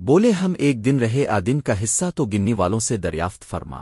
بولے ہم ایک دن رہے آ دن کا حصہ تو گننی والوں سے دریافت فرما۔